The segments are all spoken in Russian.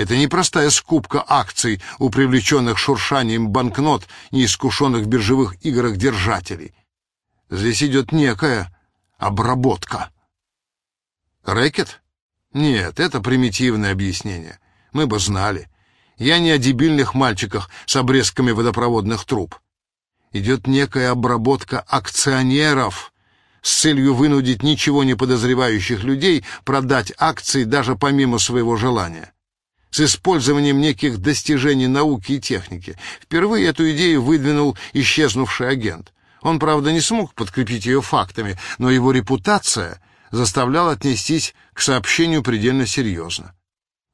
Это не простая скупка акций у привлеченных шуршанием банкнот, неискушенных в биржевых играх держателей. Здесь идет некая обработка. Рэкет? Нет, это примитивное объяснение. Мы бы знали. Я не о дебильных мальчиках с обрезками водопроводных труб. Идет некая обработка акционеров с целью вынудить ничего не подозревающих людей продать акции даже помимо своего желания с использованием неких достижений науки и техники. Впервые эту идею выдвинул исчезнувший агент. Он, правда, не смог подкрепить ее фактами, но его репутация заставляла отнестись к сообщению предельно серьезно.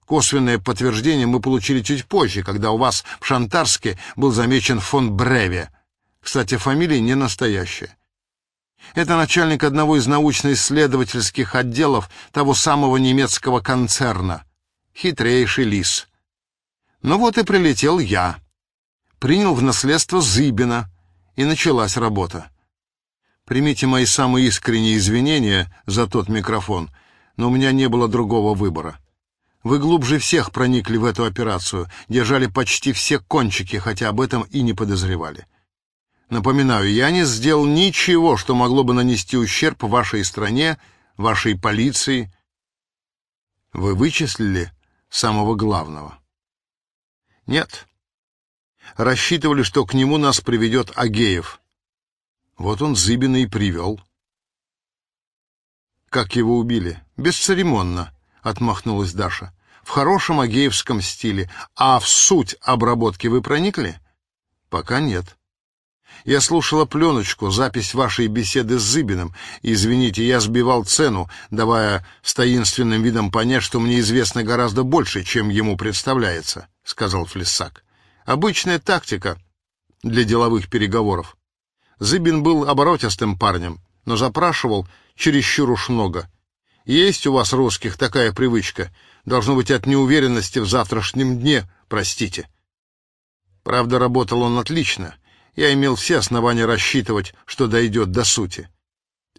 Косвенное подтверждение мы получили чуть позже, когда у вас в Шантарске был замечен фон Бреве. Кстати, фамилия не настоящая. Это начальник одного из научно-исследовательских отделов того самого немецкого концерна хитрейший лис. Ну вот и прилетел я. Принял в наследство Зыбина, и началась работа. Примите мои самые искренние извинения за тот микрофон, но у меня не было другого выбора. Вы глубже всех проникли в эту операцию, держали почти все кончики, хотя об этом и не подозревали. Напоминаю, я не сделал ничего, что могло бы нанести ущерб вашей стране, вашей полиции. Вы вычислили самого главного. Нет. Рассчитывали, что к нему нас приведет Агеев. Вот он Зыбина и привел. Как его убили? Бесцеремонно, отмахнулась Даша. В хорошем агеевском стиле. А в суть обработки вы проникли? Пока нет. Я слушала пленочку, запись вашей беседы с Зыбиным. Извините, я сбивал цену, давая с таинственным видом понять, что мне известно гораздо больше, чем ему представляется, — сказал Флиссак. Обычная тактика для деловых переговоров. Зыбин был оборотистым парнем, но запрашивал чересчур уж много. Есть у вас, русских, такая привычка. Должно быть от неуверенности в завтрашнем дне, простите. Правда, работал он отлично — я имел все основания рассчитывать, что дойдет до сути.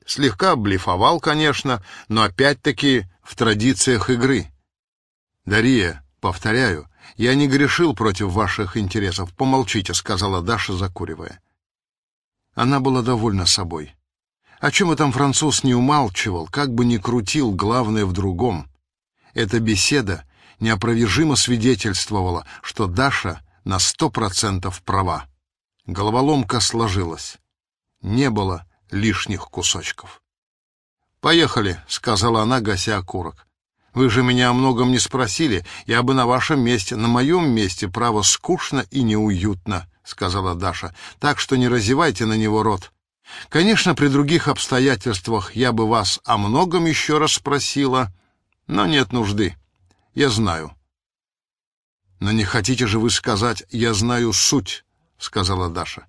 Слегка блефовал, конечно, но опять-таки в традициях игры. Дария, повторяю, я не грешил против ваших интересов. Помолчите, сказала Даша, закуривая. Она была довольна собой. О чем этом француз не умалчивал, как бы ни крутил, главное в другом. Эта беседа неопровержимо свидетельствовала, что Даша на сто процентов права. Головоломка сложилась. Не было лишних кусочков. «Поехали», — сказала она, гася окурок. «Вы же меня о многом не спросили. Я бы на вашем месте, на моем месте, право, скучно и неуютно», — сказала Даша. «Так что не разевайте на него рот. Конечно, при других обстоятельствах я бы вас о многом еще раз спросила, но нет нужды. Я знаю». «Но не хотите же вы сказать «я знаю суть»?» — сказала Даша.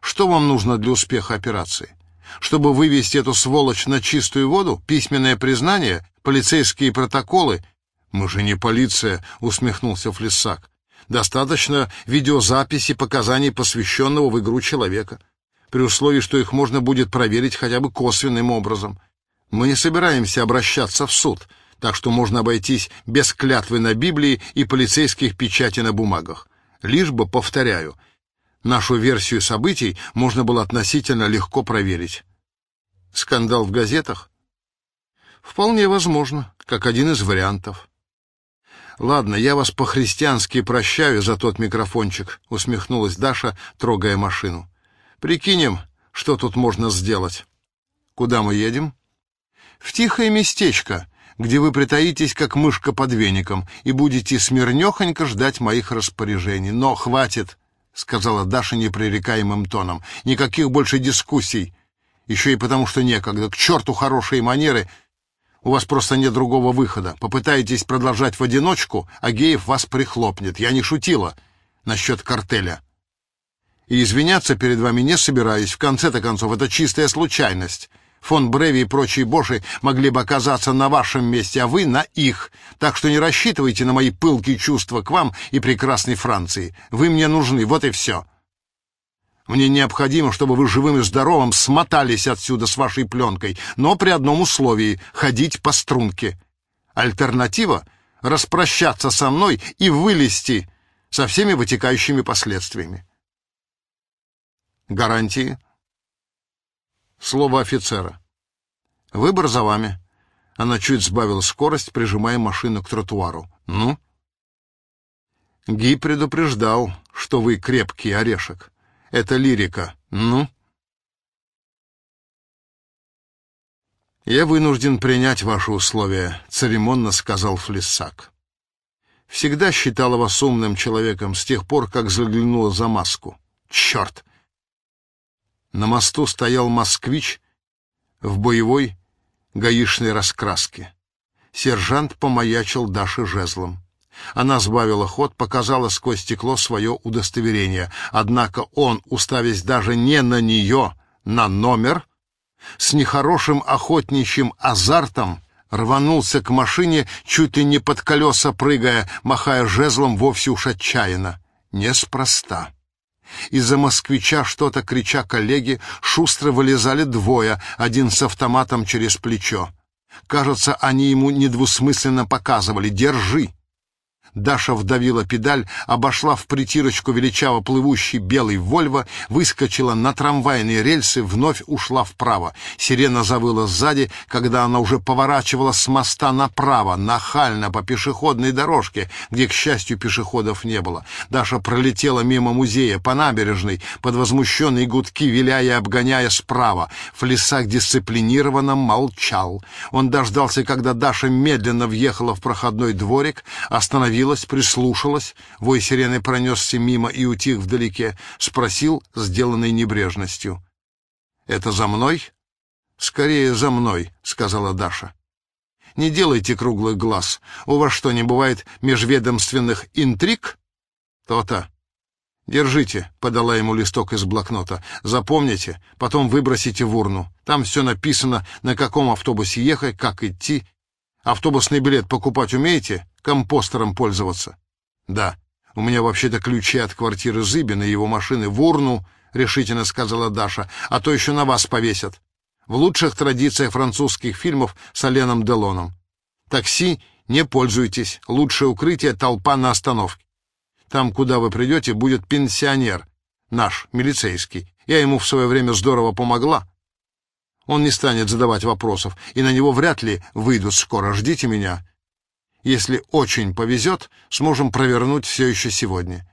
«Что вам нужно для успеха операции? Чтобы вывести эту сволочь на чистую воду? Письменное признание? Полицейские протоколы?» «Мы же не полиция», — усмехнулся Флиссак. «Достаточно видеозаписи показаний посвященного в игру человека, при условии, что их можно будет проверить хотя бы косвенным образом. Мы не собираемся обращаться в суд» так что можно обойтись без клятвы на Библии и полицейских печатей на бумагах. Лишь бы, повторяю, Нашу версию событий можно было относительно легко проверить. Скандал в газетах? Вполне возможно, как один из вариантов. Ладно, я вас по-христиански прощаю за тот микрофончик, усмехнулась Даша, трогая машину. Прикинем, что тут можно сделать. Куда мы едем? В тихое местечко, где вы притаитесь, как мышка под веником, и будете смирнёхонько ждать моих распоряжений. Но хватит — сказала Даша непререкаемым тоном. «Никаких больше дискуссий. Еще и потому, что некогда. К черту хорошие манеры. У вас просто нет другого выхода. Попытаетесь продолжать в одиночку, а Геев вас прихлопнет. Я не шутила насчет картеля. И извиняться перед вами не собираюсь. В конце-то концов, это чистая случайность фон Бреви и прочие боши могли бы оказаться на вашем месте, а вы на их. Так что не рассчитывайте на мои пылкие чувства к вам и прекрасной Франции. Вы мне нужны, вот и все. Мне необходимо, чтобы вы живым и здоровым смотались отсюда с вашей пленкой, но при одном условии — ходить по струнке. Альтернатива распрощаться со мной и вылезти со всеми вытекающими последствиями. Гарантии. Слово офицера. Выбор за вами. Она чуть сбавила скорость, прижимая машину к тротуару. Ну? Ги предупреждал, что вы крепкий орешек. Это лирика. Ну? «Я вынужден принять ваши условия», — церемонно сказал Флиссак. «Всегда считала вас умным человеком с тех пор, как заглянула за маску. Черт!» На мосту стоял москвич в боевой гаишной раскраске. Сержант помаячил Даше жезлом. Она сбавила ход, показала сквозь стекло свое удостоверение. Однако он, уставясь даже не на нее, на номер, с нехорошим охотничьим азартом рванулся к машине, чуть ли не под колеса прыгая, махая жезлом вовсе уж отчаянно. Неспроста. Из-за москвича, что-то крича коллеги, шустро вылезали двое, один с автоматом через плечо. Кажется, они ему недвусмысленно показывали «Держи!». Даша вдавила педаль, обошла в притирочку величаво плывущий белый «Вольво», выскочила на трамвайные рельсы, вновь ушла вправо. Сирена завыла сзади, когда она уже поворачивала с моста направо, нахально по пешеходной дорожке, где, к счастью, пешеходов не было. Даша пролетела мимо музея по набережной, под возмущенные гудки, виляя и обгоняя справа. Флесак дисциплинированно молчал. Он дождался, когда Даша медленно въехала в проходной дворик, остановился остановилась, прислушалась, вой сирены пронесся мимо и утих вдалеке, спросил, сделанной небрежностью. «Это за мной?» «Скорее за мной», — сказала Даша. «Не делайте круглых глаз. У вас что, не бывает межведомственных интриг?» «То-то». «Держите», — подала ему листок из блокнота. «Запомните, потом выбросите в урну. Там все написано, на каком автобусе ехать, как идти. Автобусный билет покупать умеете? компостером пользоваться. Да, у меня вообще-то ключи от квартиры Зыбина и его машины в урну, решительно сказала Даша, а то еще на вас повесят. В лучших традициях французских фильмов с Оленом Делоном. Такси не пользуйтесь, лучшее укрытие — толпа на остановке. Там, куда вы придете, будет пенсионер, наш, милицейский. Я ему в свое время здорово помогла. Он не станет задавать вопросов, и на него вряд ли выйдут скоро. Ждите меня. Если очень повезет, сможем провернуть все еще сегодня.